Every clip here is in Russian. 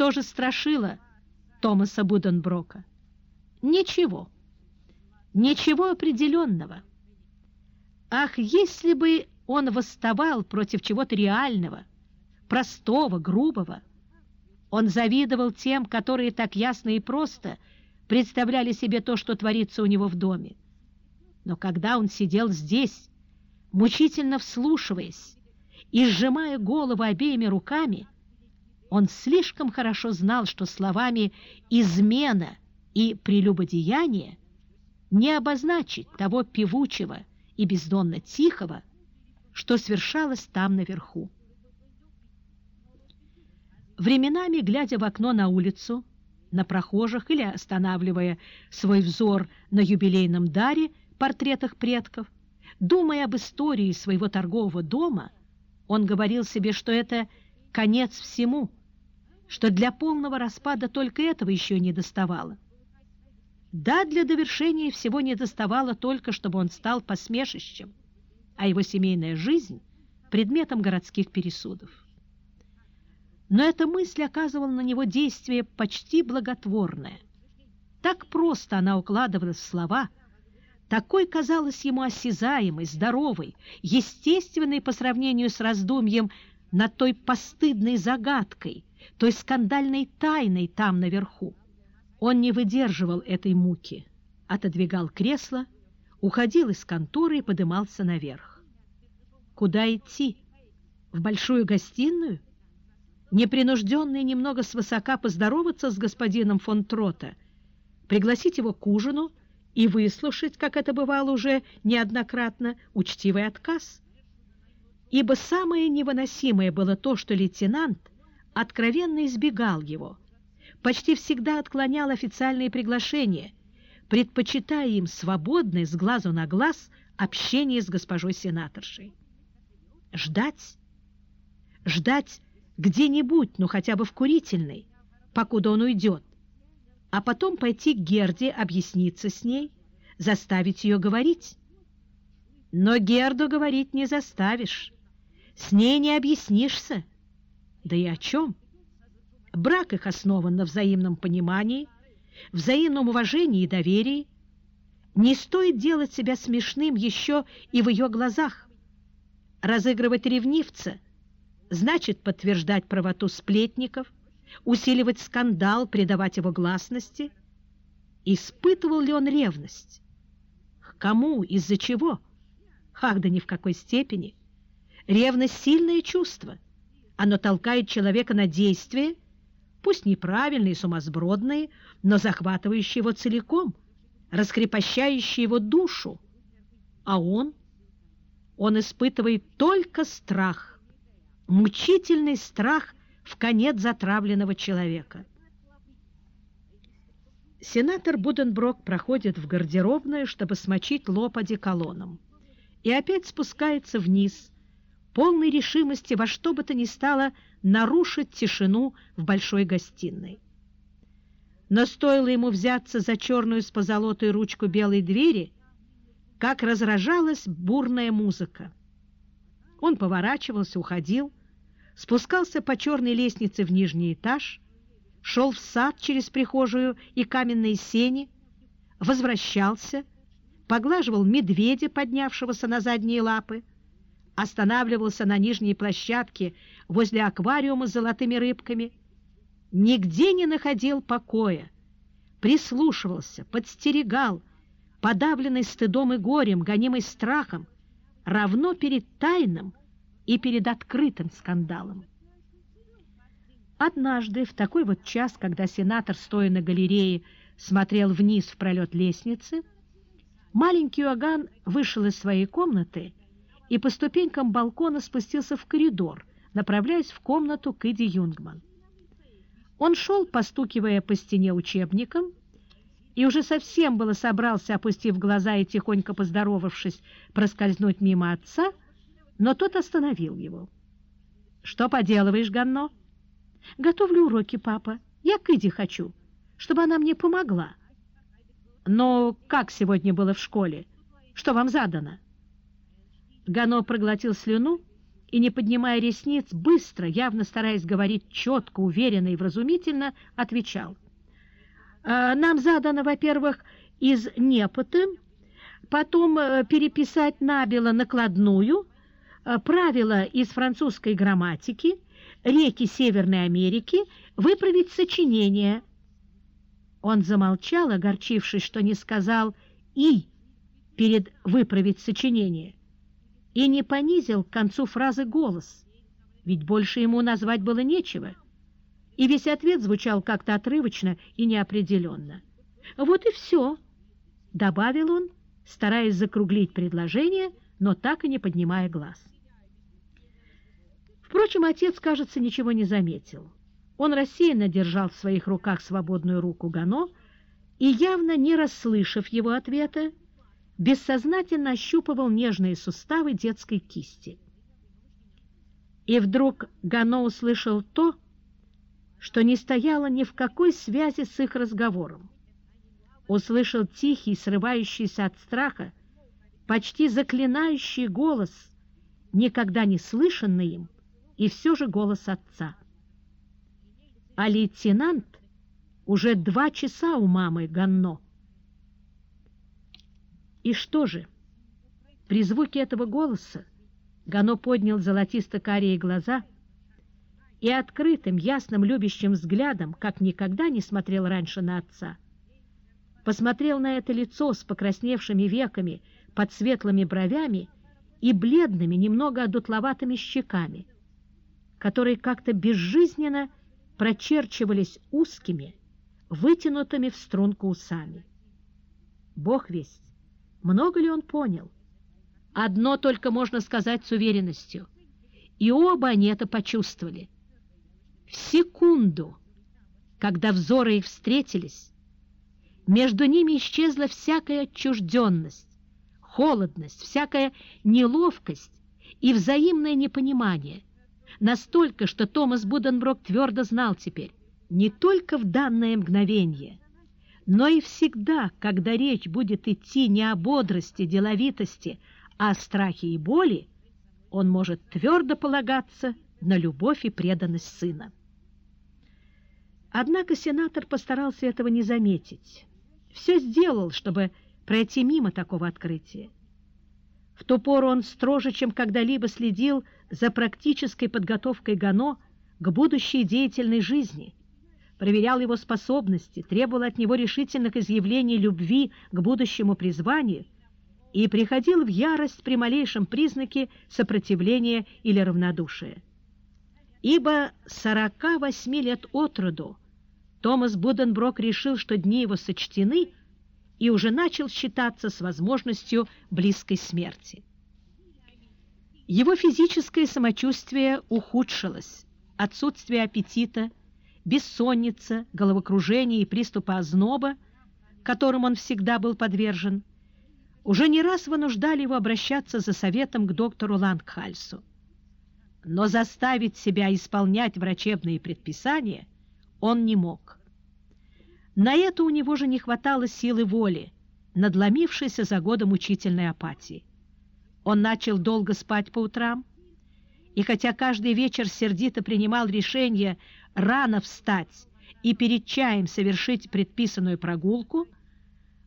Что же страшило Томаса Буденброка? Ничего. Ничего определенного. Ах, если бы он восставал против чего-то реального, простого, грубого, он завидовал тем, которые так ясно и просто представляли себе то, что творится у него в доме. Но когда он сидел здесь, мучительно вслушиваясь и сжимая голову обеими руками, он слишком хорошо знал, что словами «измена» и «прелюбодеяние» не обозначить того певучего и бездонно тихого, что свершалось там наверху. Временами, глядя в окно на улицу, на прохожих или останавливая свой взор на юбилейном даре, портретах предков, думая об истории своего торгового дома, он говорил себе, что это конец всему, что для полного распада только этого еще не доставало. Да, для довершения всего не доставало только, чтобы он стал посмешищем, а его семейная жизнь – предметом городских пересудов. Но эта мысль оказывала на него действие почти благотворное. Так просто она укладывалась в слова, такой казалась ему осязаемой, здоровой, естественной по сравнению с раздумьем над той постыдной загадкой, той скандальной тайной там наверху. Он не выдерживал этой муки, отодвигал кресло, уходил из конторы и подымался наверх. Куда идти? В большую гостиную? непринужденный немного свысока поздороваться с господином фон Трота, пригласить его к ужину и выслушать, как это бывало уже неоднократно, учтивый отказ. Ибо самое невыносимое было то, что лейтенант откровенно избегал его, почти всегда отклонял официальные приглашения, предпочитая им свободное с глазу на глаз общение с госпожой сенаторшей. Ждать, ждать где-нибудь, ну хотя бы в курительной, покуда он уйдет, а потом пойти к Герде объясниться с ней, заставить ее говорить. Но Герду говорить не заставишь, с ней не объяснишься. Да и о чем? Брак их основан на взаимном понимании, взаимном уважении и доверии. Не стоит делать себя смешным еще и в ее глазах. Разыгрывать ревнивца – значит подтверждать правоту сплетников, усиливать скандал, придавать его гласности. Испытывал ли он ревность? К кому? Из-за чего? Ах, да ни в какой степени. Ревность – сильное чувство. Оно толкает человека на действия, пусть неправильные, сумасбродные, но захватывающие его целиком, раскрепощающие его душу. А он? Он испытывает только страх – мучительный страх в конец затравленного человека. Сенатор Буденброк проходит в гардеробную, чтобы смочить лоб одеколоном, и опять спускается вниз, полной решимости во что бы то ни стало нарушить тишину в большой гостиной. Но стоило ему взяться за черную с позолотой ручку белой двери, как разражалась бурная музыка. Он поворачивался, уходил, спускался по черной лестнице в нижний этаж, шел в сад через прихожую и каменные сени, возвращался, поглаживал медведя, поднявшегося на задние лапы, останавливался на нижней площадке возле аквариума с золотыми рыбками, нигде не находил покоя, прислушивался, подстерегал, подавленный стыдом и горем, гонимый страхом, равно перед тайным, и перед открытым скандалом. Однажды, в такой вот час, когда сенатор, стоя на галерее, смотрел вниз в пролет лестницы, маленький Иоганн вышел из своей комнаты и по ступенькам балкона спустился в коридор, направляясь в комнату к Иди Юнгман. Он шел, постукивая по стене учебником, и уже совсем было собрался, опустив глаза и тихонько поздоровавшись, проскользнуть мимо отца, но тот остановил его. «Что поделываешь, Ганно?» «Готовлю уроки, папа. Я к Иде хочу, чтобы она мне помогла». «Но как сегодня было в школе? Что вам задано?» Гано проглотил слюну и, не поднимая ресниц, быстро, явно стараясь говорить четко, уверенно и вразумительно, отвечал. «А, «Нам задано, во-первых, из Непоты, потом э, переписать набело накладную, э, правила из французской грамматики, реки Северной Америки, выправить сочинение». Он замолчал, огорчившись, что не сказал «и» перед «выправить сочинение» и не понизил к концу фразы голос, ведь больше ему назвать было нечего, и весь ответ звучал как-то отрывочно и неопределенно. «Вот и все», — добавил он, стараясь закруглить предложение, но так и не поднимая глаз. Впрочем, отец, кажется, ничего не заметил. Он рассеянно держал в своих руках свободную руку Гано и, явно не расслышав его ответа, бессознательно ощупывал нежные суставы детской кисти. И вдруг Гано услышал то, что не стояло ни в какой связи с их разговором. Услышал тихий, срывающийся от страха, почти заклинающий голос, никогда не слышанный им, и все же голос отца. А лейтенант уже два часа у мамы Ганно. И что же? При звуке этого голоса Гано поднял золотисто-карие глаза и открытым, ясным, любящим взглядом, как никогда не смотрел раньше на отца, посмотрел на это лицо с покрасневшими веками под светлыми бровями и бледными, немного одутловатыми щеками, которые как-то безжизненно прочерчивались узкими, вытянутыми в струнку усами. Бог весть, много ли он понял? Одно только можно сказать с уверенностью. И оба они это почувствовали. В секунду, когда взоры их встретились, между ними исчезла всякая отчужденность, холодность, всякая неловкость и взаимное непонимание, настолько, что Томас Буденброк твердо знал теперь, не только в данное мгновение, но и всегда, когда речь будет идти не о бодрости, деловитости, а о страхе и боли, он может твердо полагаться на любовь и преданность сына. Однако сенатор постарался этого не заметить. Все сделал, чтобы пройти мимо такого открытия. В ту пору он строже, чем когда-либо следил за практической подготовкой Гано к будущей деятельной жизни – проверял его способности, требовал от него решительных изъявлений любви к будущему призванию и приходил в ярость при малейшем признаке сопротивления или равнодушия. Ибо 48 лет от роду Томас Буденброк решил, что дни его сочтены, и уже начал считаться с возможностью близкой смерти. Его физическое самочувствие ухудшилось, отсутствие аппетита – бессонница, головокружение и приступы озноба, которым он всегда был подвержен, уже не раз вынуждали его обращаться за советом к доктору Лангхальсу. Но заставить себя исполнять врачебные предписания он не мог. На это у него же не хватало силы воли, надломившейся за годы мучительной апатии. Он начал долго спать по утрам, и хотя каждый вечер сердито принимал решение рано встать и перед чаем совершить предписанную прогулку,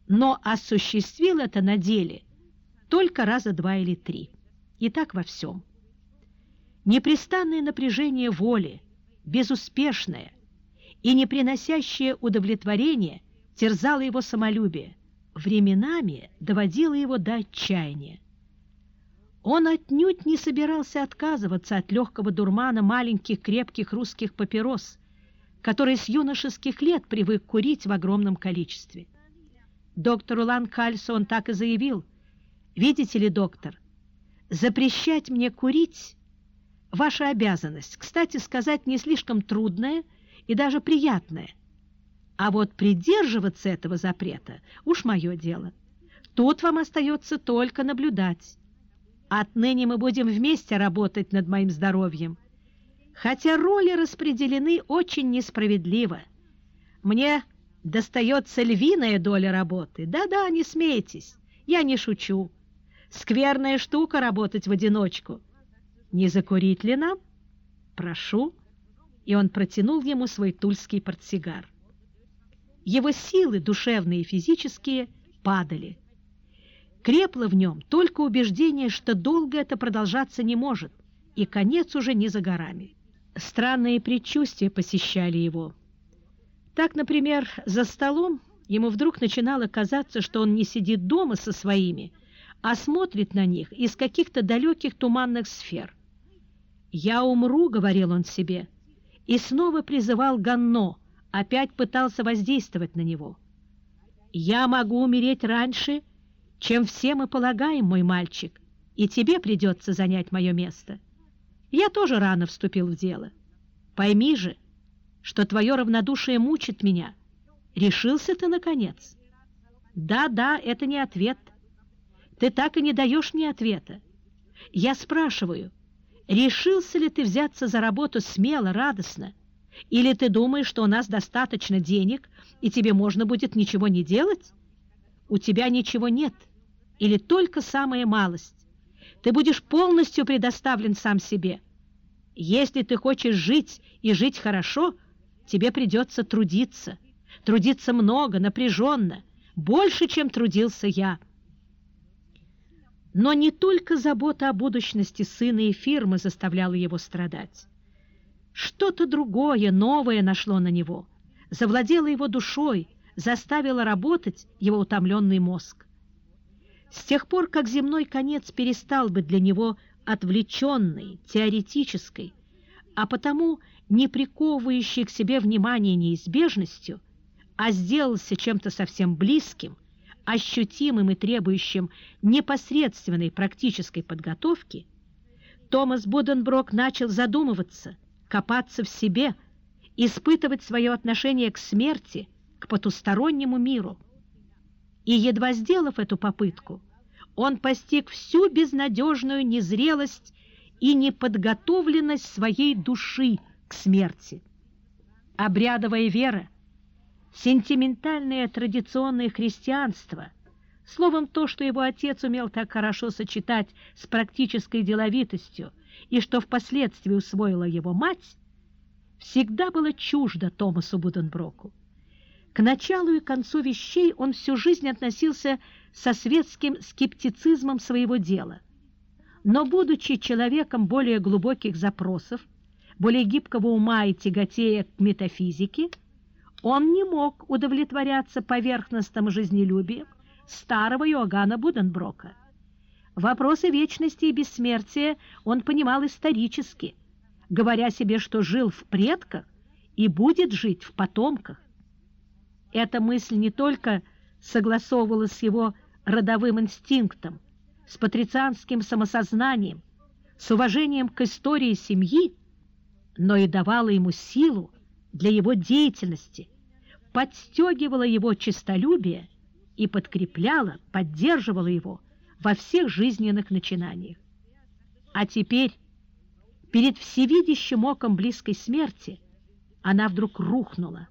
но осуществил это на деле только раза два или три. И так во всем. Непрестанное напряжение воли, безуспешное и не приносящее удовлетворения терзало его самолюбие, временами доводило его до отчаяния. Он отнюдь не собирался отказываться от легкого дурмана маленьких крепких русских папирос, которые с юношеских лет привык курить в огромном количестве. Доктору Ланкальсу он так и заявил. «Видите ли, доктор, запрещать мне курить – ваша обязанность, кстати сказать, не слишком трудная и даже приятная. А вот придерживаться этого запрета – уж мое дело. Тут вам остается только наблюдать». Отныне мы будем вместе работать над моим здоровьем. Хотя роли распределены очень несправедливо. Мне достается львиная доля работы. Да-да, не смейтесь, я не шучу. Скверная штука работать в одиночку. «Не закурить ли нам?» «Прошу». И он протянул ему свой тульский портсигар. Его силы, душевные и физические, падали. Крепло в нем только убеждение, что долго это продолжаться не может, и конец уже не за горами. Странные предчувствия посещали его. Так, например, за столом ему вдруг начинало казаться, что он не сидит дома со своими, а смотрит на них из каких-то далеких туманных сфер. «Я умру», — говорил он себе, и снова призывал Ганно, опять пытался воздействовать на него. «Я могу умереть раньше, чем все мы полагаем, мой мальчик, и тебе придется занять мое место. Я тоже рано вступил в дело. Пойми же, что твое равнодушие мучит меня. Решился ты, наконец?» «Да, да, это не ответ». Ты так и не даешь мне ответа. Я спрашиваю, решился ли ты взяться за работу смело, радостно? Или ты думаешь, что у нас достаточно денег, и тебе можно будет ничего не делать? У тебя ничего нет, или только самая малость. Ты будешь полностью предоставлен сам себе. Если ты хочешь жить и жить хорошо, тебе придется трудиться. Трудиться много, напряженно, больше, чем трудился я. Но не только забота о будущности сына и фирмы заставляла его страдать. Что-то другое, новое нашло на него, завладело его душой, заставило работать его утомленный мозг. С тех пор, как земной конец перестал быть для него отвлеченной, теоретической, а потому не приковывающей к себе внимание неизбежностью, а сделался чем-то совсем близким, ощутимым и требующим непосредственной практической подготовки, Томас Буденброк начал задумываться, копаться в себе, испытывать свое отношение к смерти, к потустороннему миру. И, едва сделав эту попытку, он постиг всю безнадежную незрелость и неподготовленность своей души к смерти. Обрядовая вера сентиментальное традиционное христианство, словом, то, что его отец умел так хорошо сочетать с практической деловитостью и что впоследствии усвоила его мать, всегда было чуждо Томасу Буденброку. К началу и концу вещей он всю жизнь относился со светским скептицизмом своего дела. Но, будучи человеком более глубоких запросов, более гибкого ума и тяготея к метафизике, он не мог удовлетворяться поверхностным жизнелюбием старого Иоганна Буденброка. Вопросы вечности и бессмертия он понимал исторически, говоря себе, что жил в предках и будет жить в потомках. Эта мысль не только согласовывалась с его родовым инстинктом, с патрицианским самосознанием, с уважением к истории семьи, но и давала ему силу для его деятельности, подстегивала его честолюбие и подкрепляла, поддерживала его во всех жизненных начинаниях. А теперь, перед всевидящим оком близкой смерти, она вдруг рухнула,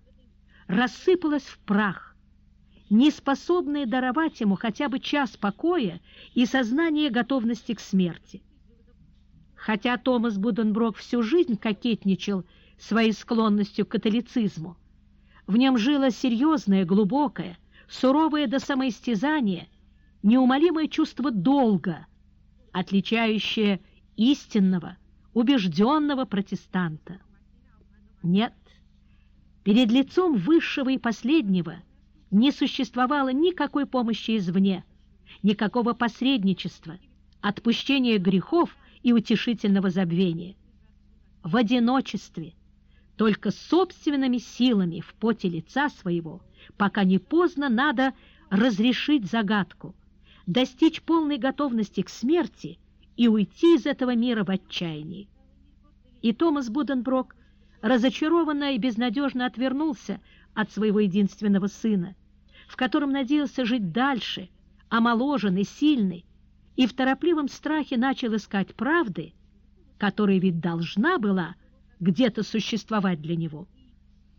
рассыпалась в прах, неспособная даровать ему хотя бы час покоя и сознание готовности к смерти. Хотя Томас Буденброк всю жизнь кокетничал своей склонностью к католицизму, в нем жило серьезное, глубокое, суровое до самоистязания, неумолимое чувство долга, отличающее истинного, убежденного протестанта. Нет, перед лицом высшего и последнего не существовало никакой помощи извне, никакого посредничества, отпущения грехов и утешительного забвения. В одиночестве – только собственными силами в поте лица своего, пока не поздно, надо разрешить загадку, достичь полной готовности к смерти и уйти из этого мира в отчаянии. И Томас Буденброк разочарованно и безнадежно отвернулся от своего единственного сына, в котором надеялся жить дальше, омоложенный, сильный, и в торопливом страхе начал искать правды, которая ведь должна была где-то существовать для него –